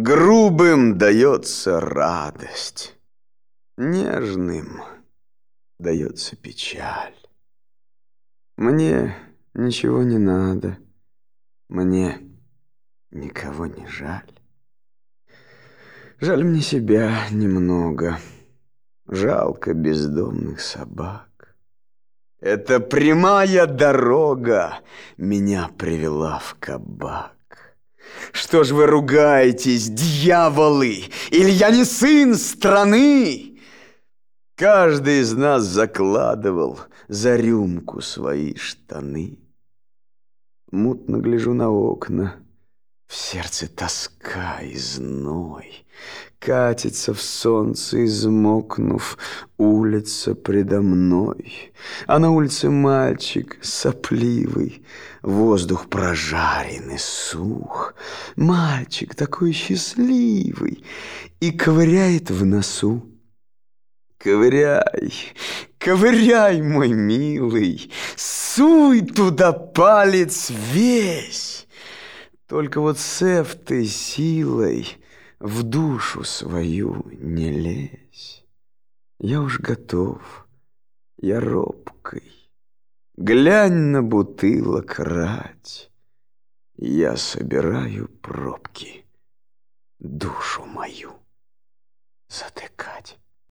Грубым дается радость, нежным дается печаль. Мне ничего не надо, мне никого не жаль. Жаль мне себя немного, жалко бездомных собак. Это прямая дорога меня привела в кабак. Что ж вы ругаетесь, дьяволы? Или я не сын страны? Каждый из нас закладывал за рюмку свои штаны. Мутно гляжу на окна, в сердце тоска и зной. Катится в солнце, измокнув, улица предо мной. А на улице мальчик сопливый, воздух прожаренный, сух. Мальчик такой счастливый и ковыряет в носу. Ковыряй, ковыряй, мой милый, суй туда палец весь. Только вот с этой силой в душу свою не лезь. Я уж готов, я робкой. Глянь на бутылок рать. Я собираю пробки, душу мою затыкать.